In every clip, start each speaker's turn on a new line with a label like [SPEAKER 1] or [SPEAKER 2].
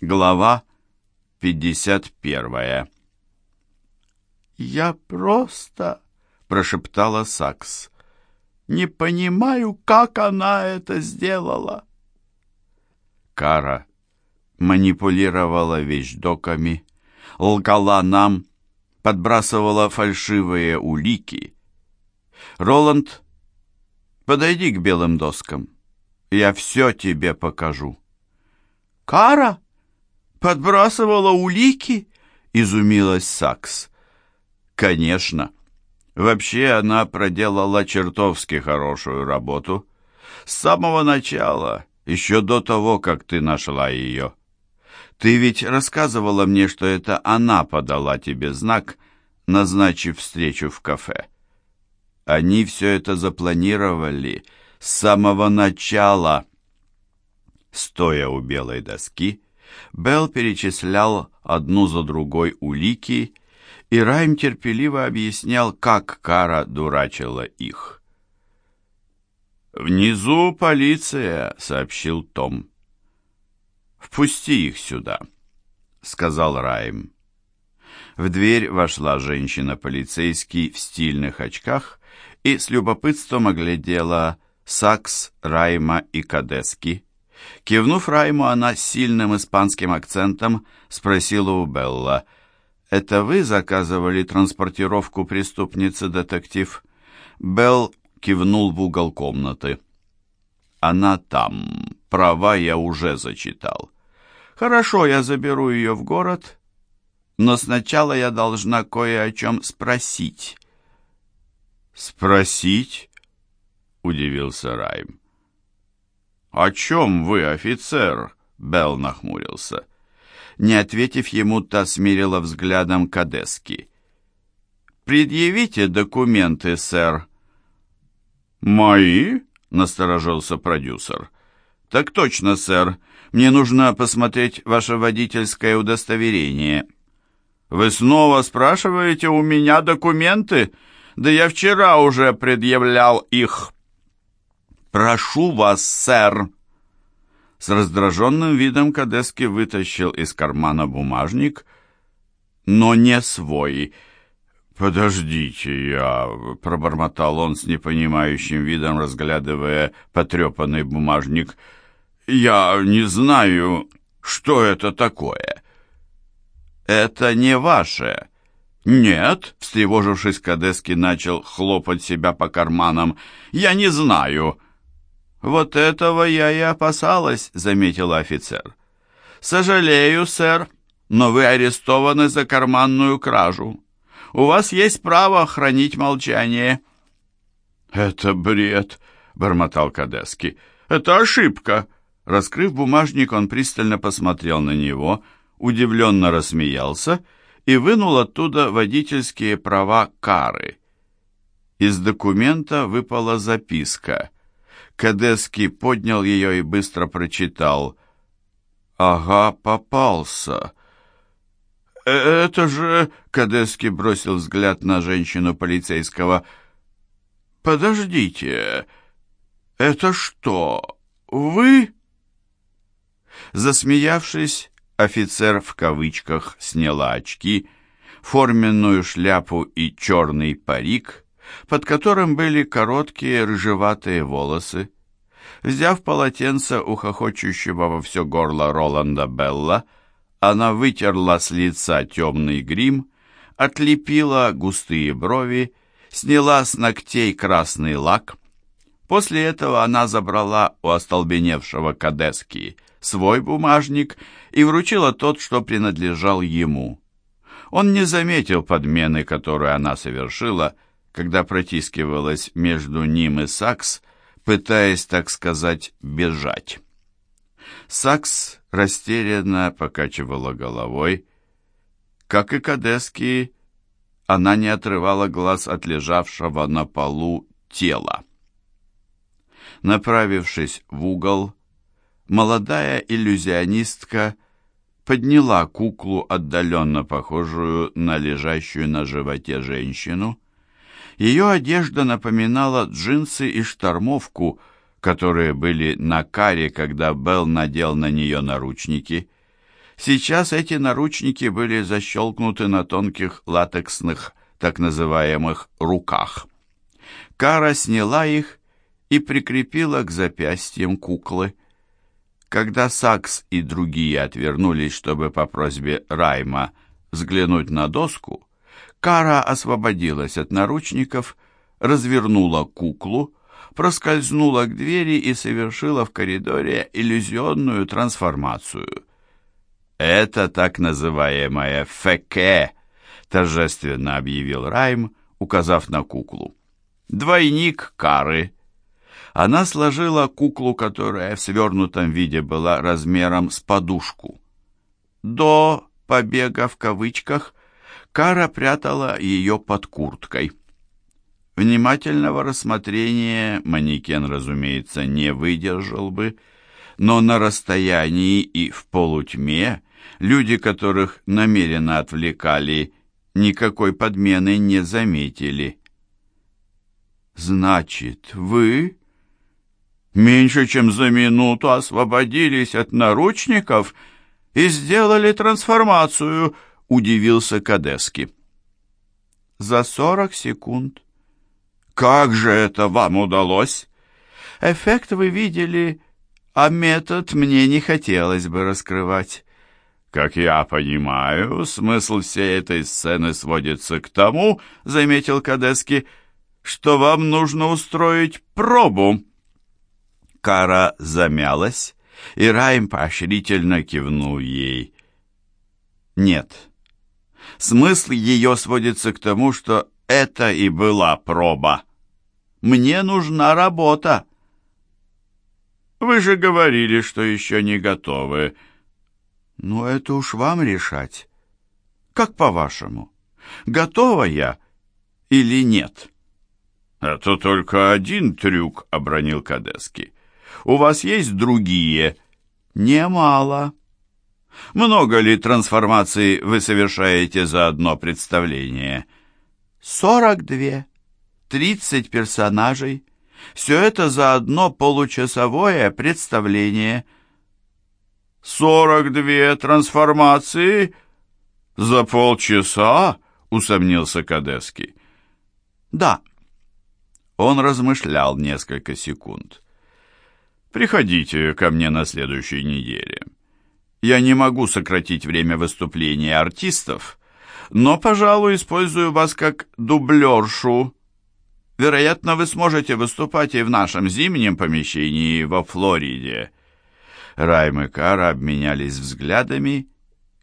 [SPEAKER 1] Глава 51
[SPEAKER 2] «Я просто...» — прошептала Сакс. «Не понимаю, как она это сделала».
[SPEAKER 1] Кара манипулировала вещдоками, лгала нам, подбрасывала фальшивые улики. «Роланд, подойди к белым доскам, я все тебе покажу».
[SPEAKER 2] «Кара?» Подбрасывала улики?» — изумилась Сакс.
[SPEAKER 1] «Конечно. Вообще она проделала чертовски хорошую работу. С самого начала, еще до того, как ты нашла ее. Ты ведь рассказывала мне, что это она подала тебе знак, назначив встречу в кафе. Они все это запланировали с самого начала». Стоя у белой доски, Белл перечислял одну за другой улики, и Райм терпеливо объяснял, как Кара дурачила их. «Внизу полиция», — сообщил Том. «Впусти их сюда», — сказал Райм. В дверь вошла женщина-полицейский в стильных очках и с любопытством оглядела Сакс, Райма и Кадески. Кивнув Райму, она с сильным испанским акцентом спросила у Белла, «Это вы заказывали транспортировку преступницы, детектив?» Белл кивнул в угол комнаты. «Она там. Права я уже зачитал. Хорошо, я заберу ее в город, но сначала я должна кое о чем спросить». «Спросить?» — удивился Райм. «О чем вы, офицер?» — Белл нахмурился. Не ответив ему, та смирила взглядом Кадески. «Предъявите документы, сэр». «Мои?» — насторожился продюсер. «Так точно, сэр. Мне нужно посмотреть ваше водительское удостоверение». «Вы снова спрашиваете у меня документы? Да я вчера уже предъявлял их». «Прошу вас, сэр!» С раздраженным видом Кадески вытащил из кармана бумажник, но не свой. «Подождите, я...» — пробормотал он с непонимающим видом, разглядывая потрепанный бумажник. «Я не знаю, что это такое». «Это не ваше». «Нет», — встревожившись, Кадески начал хлопать себя по карманам. «Я не знаю». «Вот этого я и опасалась», — заметила офицер. «Сожалею, сэр, но вы арестованы за карманную кражу. У вас есть право хранить молчание». «Это бред», — бормотал Кадески. «Это ошибка». Раскрыв бумажник, он пристально посмотрел на него, удивленно рассмеялся и вынул оттуда водительские права Кары. Из документа выпала записка — Кадески поднял ее и быстро прочитал. «Ага, попался». «Э, «Это же...» — Кадески бросил взгляд на женщину полицейского. «Подождите, это что, вы?» Засмеявшись, офицер в кавычках сняла очки, форменную шляпу и черный парик — под которым были короткие рыжеватые волосы. Взяв полотенце у хохочущего во все горло Роланда Белла, она вытерла с лица темный грим, отлепила густые брови, сняла с ногтей красный лак. После этого она забрала у остолбеневшего Кадески свой бумажник и вручила тот, что принадлежал ему. Он не заметил подмены, которую она совершила, когда протискивалась между ним и Сакс, пытаясь, так сказать, бежать. Сакс растерянно покачивала головой. Как и Кадески, она не отрывала глаз от лежавшего на полу тела. Направившись в угол, молодая иллюзионистка подняла куклу, отдаленно похожую на лежащую на животе женщину, ее одежда напоминала джинсы и штормовку, которые были на каре, когда Белл надел на нее наручники.
[SPEAKER 2] Сейчас эти наручники были защелкнуты на тонких латексных, так называемых, руках. Кара сняла их и прикрепила к запястьям куклы. Когда Сакс и другие отвернулись, чтобы по просьбе Райма взглянуть на доску, Кара освободилась от наручников, развернула куклу, проскользнула к двери и совершила в коридоре иллюзионную трансформацию. «Это так называемая феке», — торжественно объявил Райм, указав на куклу. «Двойник Кары». Она сложила куклу, которая в свернутом виде была размером с подушку. До побега в кавычках Кара прятала ее под курткой. Внимательного рассмотрения манекен, разумеется, не выдержал бы, но на расстоянии и в полутьме люди, которых намеренно отвлекали, никакой подмены не заметили. «Значит, вы меньше чем за минуту освободились от наручников и сделали трансформацию», — удивился Кадески. «За сорок секунд». Как же это вам удалось? Эффект вы видели, а метод мне не хотелось бы раскрывать. Как я понимаю, смысл всей этой сцены сводится к тому, заметил Кадески, что вам нужно устроить пробу. Кара замялась, и Райм поощрительно кивнул ей. Нет. Смысл ее сводится к тому, что это и была проба. Мне нужна работа. Вы же говорили, что еще не готовы. Ну, это уж вам решать. Как по-вашему, готова я или нет? Это только один трюк, обронил Кадески. У вас есть другие? Немало. Много ли трансформаций вы совершаете за одно представление? Сорок две. 30 персонажей. Все это за одно получасовое представление. «Сорок две трансформации за полчаса?» — усомнился Кадески. «Да». Он размышлял несколько секунд. «Приходите ко мне на следующей неделе. Я не могу сократить время выступления артистов, но, пожалуй, использую вас как дублершу Вероятно, вы сможете выступать и в нашем зимнем помещении во Флориде». Райм и Кара обменялись взглядами.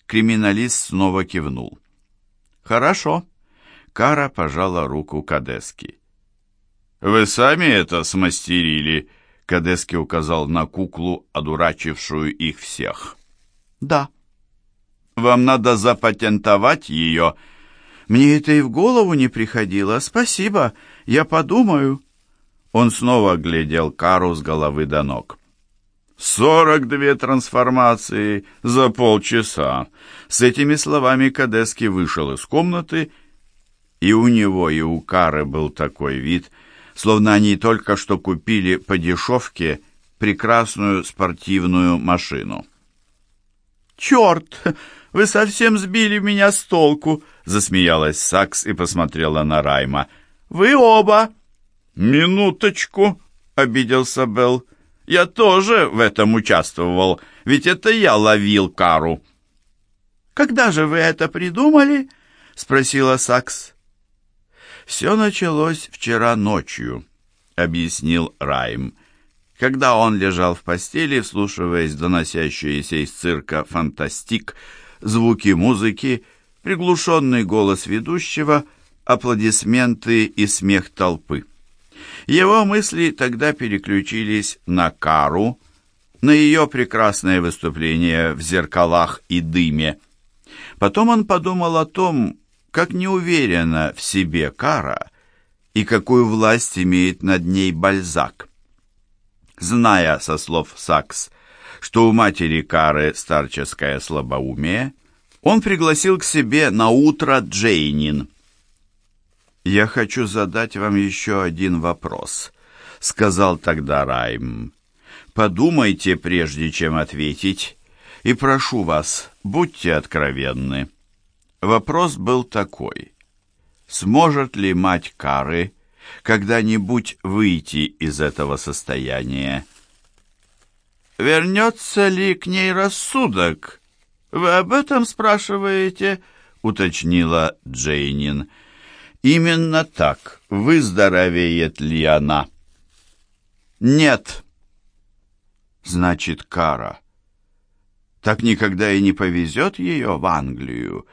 [SPEAKER 2] Криминалист снова кивнул. «Хорошо». Кара пожала руку Кадески. «Вы сами это смастерили?» Кадески указал на куклу, одурачившую их всех. «Да». «Вам надо запатентовать ее?» «Мне это и в голову не приходило. Спасибо. Я подумаю». Он снова глядел Кару с головы до ног. «Сорок две трансформации за полчаса!» С этими словами Кадески вышел из комнаты, и у него и у Кары был такой вид, словно они только что купили по дешевке прекрасную спортивную машину. «Черт! Вы совсем сбили меня с толку!» — засмеялась Сакс и посмотрела на Райма — вы оба!» «Минуточку!» — обиделся Белл. «Я тоже в этом участвовал, ведь это я ловил кару». «Когда же вы это придумали?» — спросила Сакс. «Все началось вчера ночью», — объяснил Райм. Когда он лежал в постели, вслушиваясь доносящиеся из цирка «Фантастик», звуки музыки, приглушенный голос ведущего — аплодисменты и смех толпы. Его мысли тогда переключились на Кару, на ее прекрасное выступление в зеркалах и дыме. Потом он подумал о том, как неуверена в себе Кара и какую власть имеет над ней Бальзак. Зная со слов Сакс, что у матери Кары старческое слабоумие, он пригласил к себе на утро Джейнин – «Я хочу задать вам еще один вопрос», — сказал тогда Райм. «Подумайте, прежде чем ответить. И прошу вас, будьте откровенны. Вопрос был такой. Сможет ли мать Кары когда-нибудь выйти из этого состояния? «Вернется ли к ней рассудок? Вы об этом спрашиваете?» — уточнила Джейнин. «Именно так. Выздоровеет ли она?» «Нет». «Значит, Кара. Так никогда и не повезет ее в Англию?»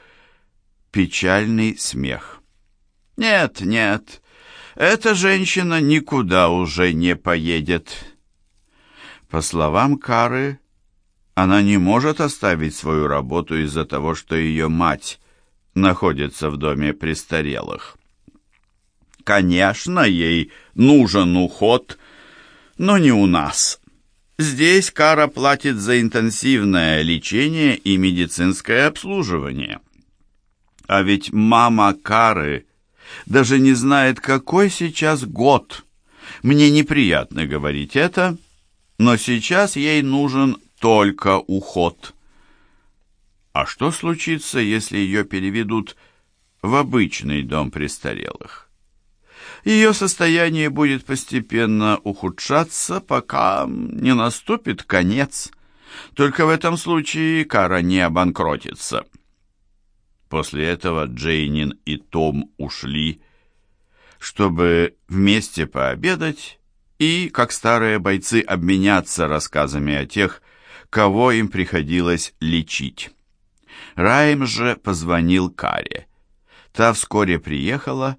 [SPEAKER 2] Печальный смех. «Нет, нет, эта женщина никуда уже не поедет». По словам Кары, она не может оставить свою работу из-за того, что ее мать находится в доме престарелых. Конечно, ей нужен уход, но не у нас. Здесь Кара платит за интенсивное лечение и медицинское обслуживание. А ведь мама Кары даже не знает, какой сейчас год. Мне неприятно говорить это, но сейчас ей нужен только уход. А что случится, если ее переведут в обычный дом престарелых? Ее состояние будет постепенно ухудшаться, пока не наступит конец. Только в этом случае Кара не обанкротится. После этого Джейнин и Том ушли, чтобы вместе пообедать и, как старые бойцы, обменяться рассказами о тех, кого им приходилось лечить. Райм же позвонил Каре. Та вскоре приехала,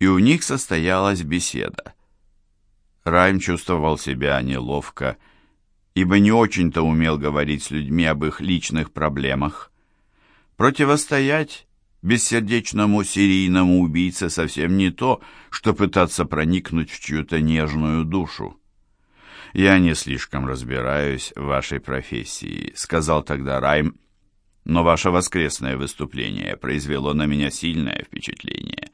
[SPEAKER 2] и у них состоялась беседа. Райм чувствовал себя неловко, ибо не очень-то умел говорить с людьми об их личных проблемах. Противостоять бессердечному серийному убийце совсем не то, что пытаться проникнуть в чью-то нежную душу. «Я не слишком разбираюсь в вашей профессии», — сказал тогда Райм, «но ваше воскресное выступление произвело на меня сильное впечатление,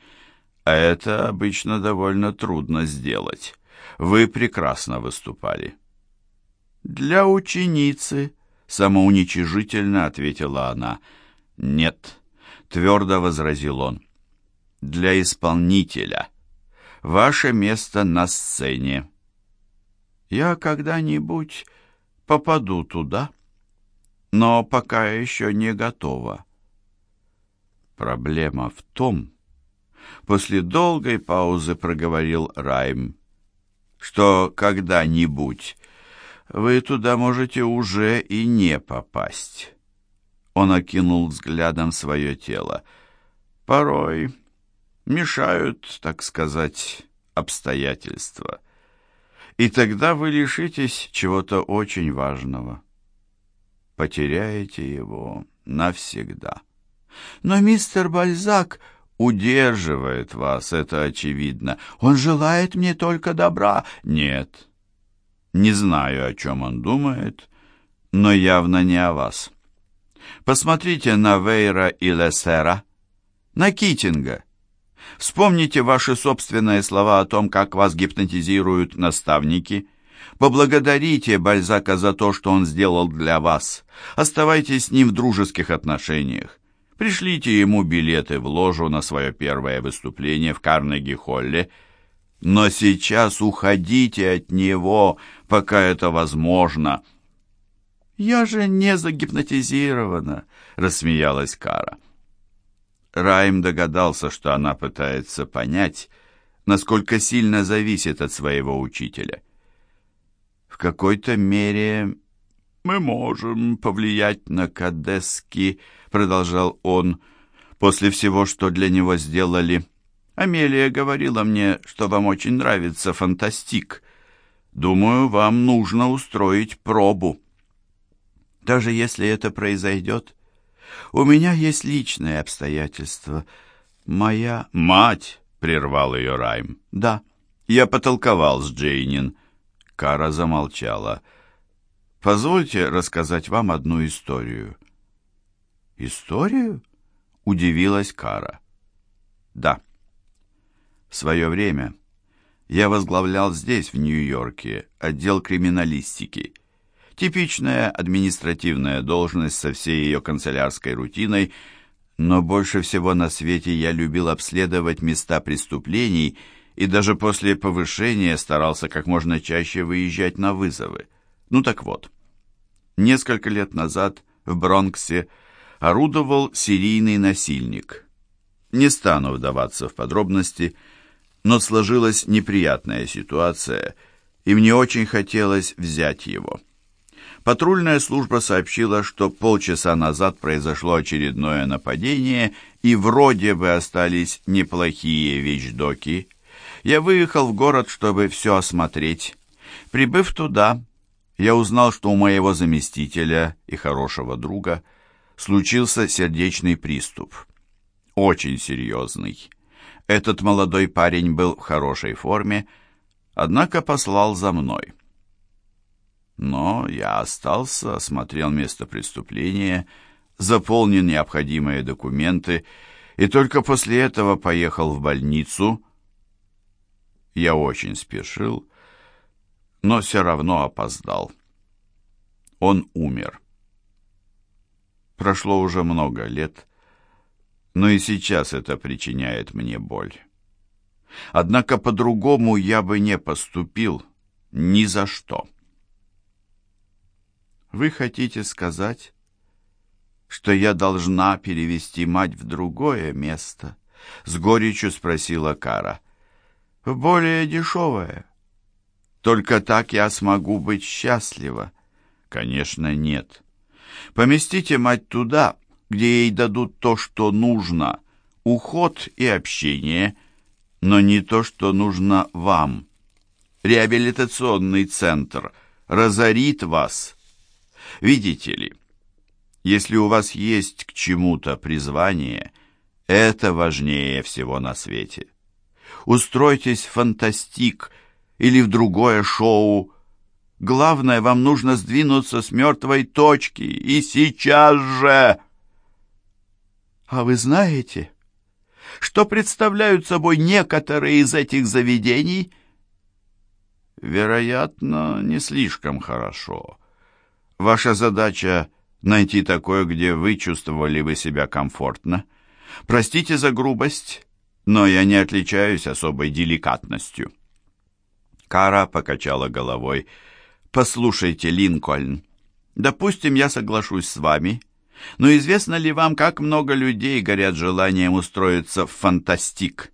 [SPEAKER 2] а это обычно довольно трудно сделать. Вы прекрасно выступали». «Для ученицы», — самоуничижительно ответила она, — «нет» твердо возразил он. «Для исполнителя. Ваше место на сцене. Я когда-нибудь попаду туда, но пока еще не готова». Проблема в том, после долгой паузы проговорил Райм, что когда-нибудь вы туда можете уже и не попасть. Он окинул взглядом свое тело. Порой мешают, так сказать, обстоятельства. И тогда вы лишитесь чего-то очень важного. Потеряете его навсегда. Но мистер Бальзак удерживает вас, это очевидно. Он желает мне только добра. Нет, не знаю, о чем он думает, но явно не о вас. Посмотрите на Вейра и Лессера, на Китинга. Вспомните ваши собственные слова о том, как вас гипнотизируют наставники. Поблагодарите Бальзака за то, что он сделал для вас. Оставайтесь с ним в дружеских отношениях. Пришлите ему билеты в ложу на свое первое выступление в Карнеги-Холле. Но сейчас уходите от него, пока это возможно». «Я же не загипнотизирована», — рассмеялась Кара. Райм догадался, что она пытается понять, насколько сильно зависит от своего учителя. «В какой-то мере мы можем повлиять на Кадески», — продолжал он, — «после всего, что для него сделали. Амелия говорила мне, что вам очень нравится фантастик. Думаю, вам нужно устроить пробу» даже если это произойдет. У меня есть личные обстоятельства. Моя мать, — прервал ее Райм. Да, я потолковал с Джейнин. Кара замолчала. Позвольте рассказать вам одну историю. Историю? Удивилась Кара. Да. В свое время я возглавлял здесь, в Нью-Йорке, отдел криминалистики — Типичная административная должность со всей ее канцелярской рутиной, но больше всего на свете я любил обследовать места преступлений и даже после повышения старался как можно чаще выезжать на вызовы. Ну так вот, несколько лет назад в Бронксе орудовал серийный насильник. Не стану вдаваться в подробности, но сложилась неприятная ситуация, и мне очень хотелось взять его. Патрульная служба сообщила, что полчаса назад произошло очередное нападение, и вроде бы остались неплохие вещдоки. Я выехал в город, чтобы все осмотреть. Прибыв туда, я узнал, что у моего заместителя и хорошего друга случился сердечный приступ. Очень серьезный. Этот молодой парень был в хорошей форме, однако послал за мной. Но я остался, осмотрел место преступления, заполнил необходимые документы и только после этого поехал в больницу. Я очень спешил, но все равно опоздал. Он умер. Прошло уже много лет, но и сейчас это причиняет мне боль. Однако по-другому я бы не поступил ни за что. Вы хотите сказать, что я должна перевести мать в другое место? С горечью спросила Кара. В более дешевое. Только так я смогу быть счастлива. Конечно, нет. Поместите мать туда, где ей дадут то, что нужно, уход и общение, но не то, что нужно вам. Реабилитационный центр разорит вас. Видите ли, если у вас есть к чему-то призвание, это важнее всего на свете. Устройтесь в фантастик или в другое шоу. Главное, вам нужно сдвинуться с мертвой точки, и сейчас же... А вы знаете, что представляют собой некоторые из этих заведений? Вероятно, не слишком хорошо. Ваша задача — найти такое, где вы чувствовали бы себя комфортно. Простите за грубость, но я не отличаюсь особой деликатностью. Кара покачала головой. «Послушайте, Линкольн, допустим, я соглашусь с вами, но известно ли вам, как много людей горят желанием устроиться в фантастик?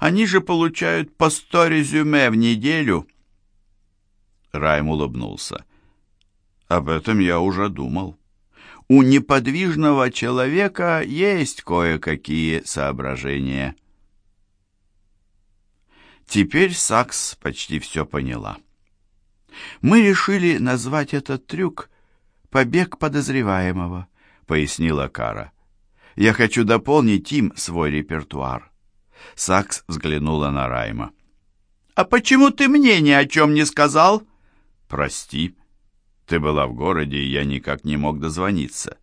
[SPEAKER 2] Они же получают по сто резюме в неделю». Райм улыбнулся. «Об этом я уже думал. У неподвижного человека есть кое-какие соображения». Теперь Сакс почти все поняла. «Мы решили назвать этот трюк «Побег подозреваемого», — пояснила Кара. «Я хочу дополнить им свой репертуар». Сакс взглянула на Райма. «А почему ты мне ни о чем не сказал?» «Прости. Ты была в городе, и я никак не мог дозвониться».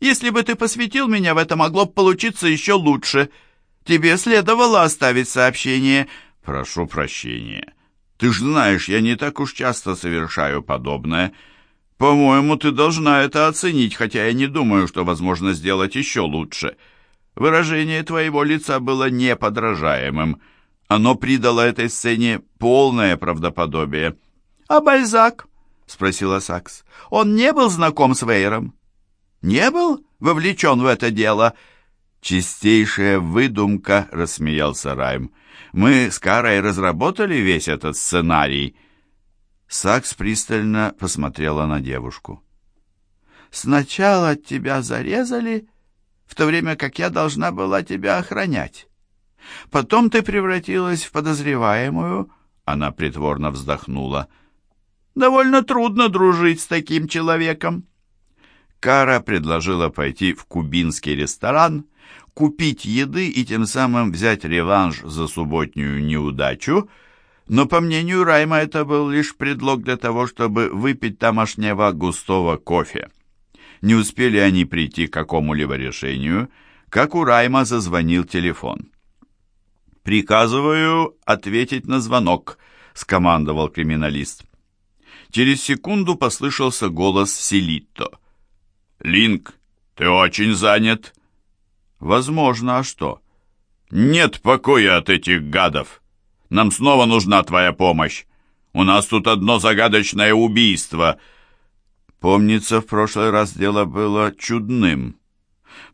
[SPEAKER 2] «Если бы ты посвятил меня в это, могло бы получиться еще лучше. Тебе следовало оставить сообщение». «Прошу прощения. Ты ж знаешь, я не так уж часто совершаю подобное. По-моему, ты должна это оценить, хотя я не думаю, что возможно сделать еще лучше. Выражение твоего лица было неподражаемым. Оно придало этой сцене полное правдоподобие». «А Бальзак?» — спросила Сакс. «Он не был знаком с Вейером?» «Не был вовлечен в это дело?» «Чистейшая выдумка», — рассмеялся Райм. Мы с Карой разработали весь этот сценарий». Сакс пристально посмотрела на девушку. «Сначала тебя зарезали, в то время как я должна была тебя охранять. Потом ты превратилась в подозреваемую...» Она притворно вздохнула. «Довольно трудно дружить с таким человеком». Кара предложила пойти в кубинский ресторан, купить еды и тем самым взять реванш за субботнюю неудачу, но, по мнению Райма, это был лишь предлог для того, чтобы выпить тамошнего густого кофе. Не успели они прийти к какому-либо решению, как у Райма зазвонил телефон. «Приказываю ответить на звонок», — скомандовал криминалист. Через секунду послышался голос Селитто. «Линк, ты очень занят?» «Возможно, а что?» «Нет покоя от этих гадов. Нам снова нужна твоя помощь. У нас тут одно загадочное убийство».
[SPEAKER 1] «Помнится, в прошлый раз дело было чудным.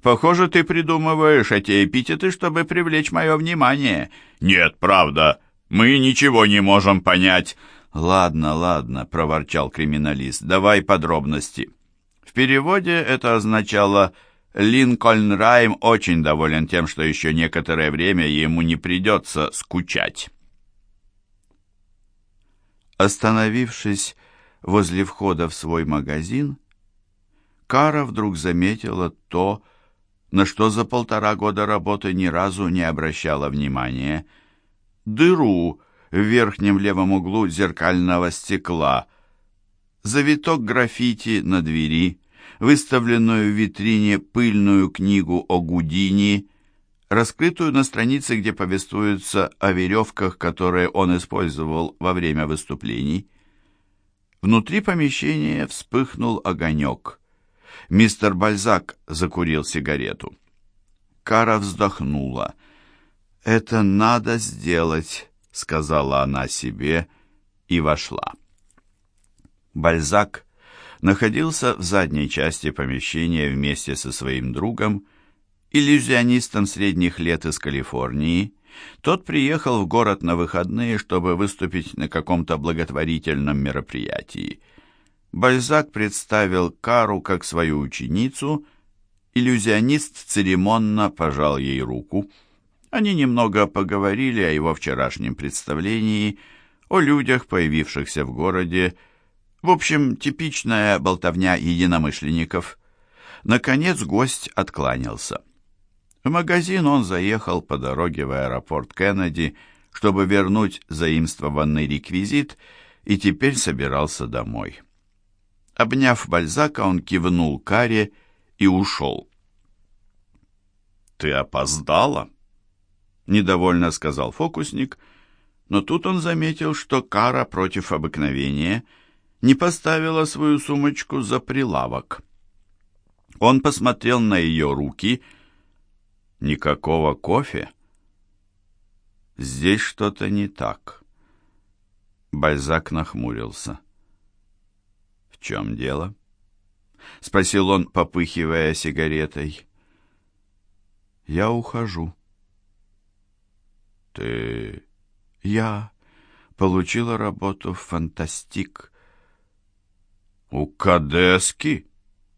[SPEAKER 1] Похоже, ты придумываешь эти эпитеты, чтобы привлечь мое внимание».
[SPEAKER 2] «Нет, правда. Мы ничего не можем понять».
[SPEAKER 1] «Ладно, ладно», — проворчал криминалист, — «давай подробности». В переводе это означало «Линкольн Райм очень доволен тем, что еще некоторое время ему не придется скучать». Остановившись возле входа в свой магазин, Кара вдруг заметила то, на что за полтора года работы ни разу не обращала внимания. Дыру в верхнем левом углу зеркального стекла, завиток граффити на двери, выставленную в витрине пыльную книгу о Гудини, раскрытую на странице, где повествуется о веревках, которые он использовал во время выступлений. Внутри помещения вспыхнул огонек. Мистер Бальзак закурил сигарету. Кара вздохнула. «Это надо сделать», сказала она себе и вошла. Бальзак находился в задней части помещения вместе со своим другом, иллюзионистом средних лет из Калифорнии. Тот приехал в город на выходные, чтобы выступить на каком-то благотворительном мероприятии. Бальзак представил Кару как свою ученицу, иллюзионист церемонно пожал ей руку — они немного поговорили о его вчерашнем представлении, о людях, появившихся в городе. В общем, типичная болтовня единомышленников. Наконец гость откланялся. В магазин он заехал по дороге в аэропорт Кеннеди, чтобы вернуть заимствованный реквизит, и теперь собирался домой. Обняв Бальзака, он кивнул Каре и ушел.
[SPEAKER 2] «Ты опоздала?» Недовольно сказал фокусник, но тут он заметил, что Кара против обыкновения не поставила свою сумочку за прилавок. Он посмотрел на ее руки. Никакого кофе. Здесь что-то не так. Бальзак нахмурился. «В чем дело?» — спросил он, попыхивая сигаретой. «Я ухожу», ты... Я получила работу в «Фантастик».
[SPEAKER 1] У Кадески?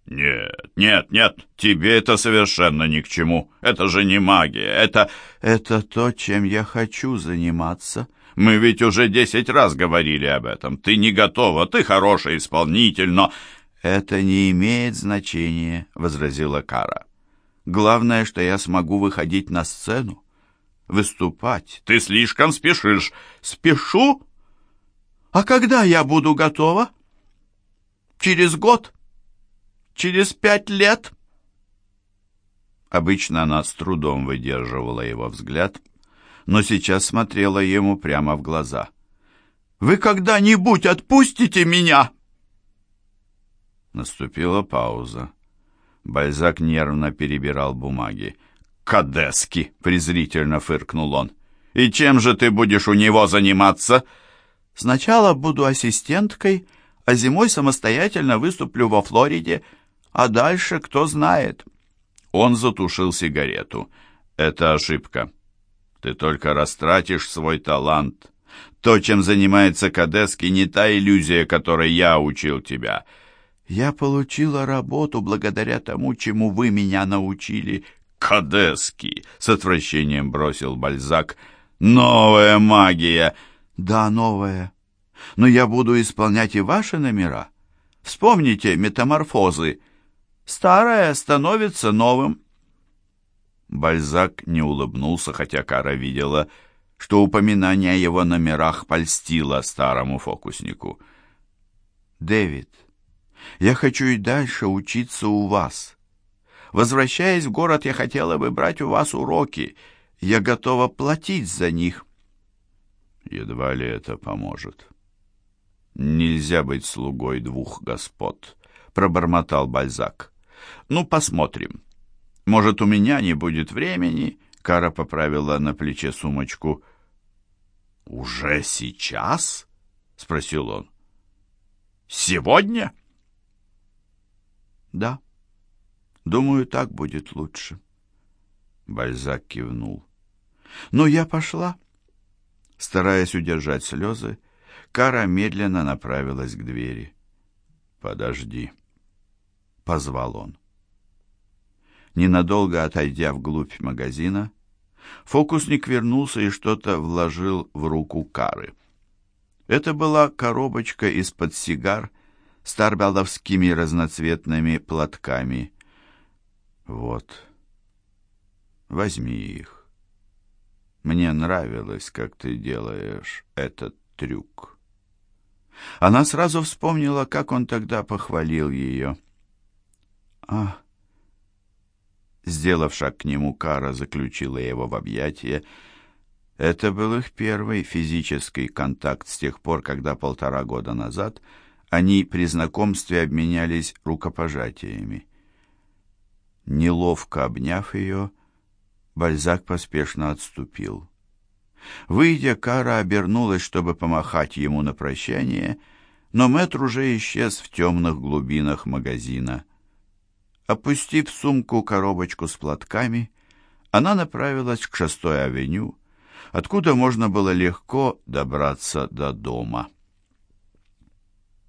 [SPEAKER 1] Нет, нет, нет, тебе это совершенно ни к чему. Это же не магия, это...
[SPEAKER 2] Это то, чем я хочу заниматься.
[SPEAKER 1] Мы ведь уже десять раз говорили об этом. Ты не готова, ты хороший исполнитель, но...
[SPEAKER 2] Это не имеет значения, возразила Кара. Главное, что я смогу выходить на сцену выступать.
[SPEAKER 1] Ты слишком спешишь.
[SPEAKER 2] Спешу? А когда я буду готова? Через год? Через пять лет? Обычно она с трудом выдерживала его взгляд, но сейчас смотрела ему прямо в глаза. «Вы когда-нибудь отпустите меня?»
[SPEAKER 1] Наступила пауза. Бальзак нервно перебирал бумаги. «Кадески!» — презрительно фыркнул он. «И чем же ты будешь у него заниматься?»
[SPEAKER 2] «Сначала буду ассистенткой, а зимой самостоятельно выступлю во Флориде, а дальше кто знает».
[SPEAKER 1] Он затушил сигарету. «Это ошибка. Ты только растратишь свой талант. То, чем занимается Кадески, не та иллюзия, которой я учил тебя».
[SPEAKER 2] «Я получила работу благодаря тому, чему вы меня научили»,
[SPEAKER 1] Кадески!» — с отвращением бросил Бальзак. «Новая магия!»
[SPEAKER 2] «Да, новая. Но я буду исполнять и ваши номера. Вспомните метаморфозы. Старое становится новым».
[SPEAKER 1] Бальзак не улыбнулся, хотя Кара видела, что упоминание о его номерах польстило старому фокуснику.
[SPEAKER 2] «Дэвид, я хочу и дальше учиться у вас». Возвращаясь в город, я хотела бы брать у вас уроки. Я готова платить за них».
[SPEAKER 1] «Едва ли это поможет».
[SPEAKER 2] «Нельзя быть слугой двух господ», — пробормотал Бальзак. «Ну, посмотрим. Может, у меня не будет времени?» Кара поправила на плече сумочку. «Уже сейчас?» — спросил он. «Сегодня?» «Да. Думаю, так будет лучше». Бальзак кивнул. «Ну, я пошла». Стараясь удержать слезы, Кара медленно направилась к двери. «Подожди», — позвал он. Ненадолго отойдя вглубь магазина, фокусник вернулся и что-то вложил в руку Кары. Это была коробочка из-под сигар с тарбаловскими разноцветными платками. «Вот, возьми их. Мне нравилось, как ты делаешь этот трюк». Она сразу вспомнила, как он тогда похвалил ее. «А, Сделав шаг к нему, Кара заключила его в объятия. Это был их первый физический контакт с тех пор, когда полтора года назад они при знакомстве обменялись рукопожатиями. Неловко обняв ее, Бальзак поспешно отступил. Выйдя, Кара обернулась, чтобы помахать ему на прощание, но Мэтр уже исчез в темных глубинах магазина. Опустив в сумку коробочку с платками, она направилась к шестой авеню, откуда можно было легко добраться до дома.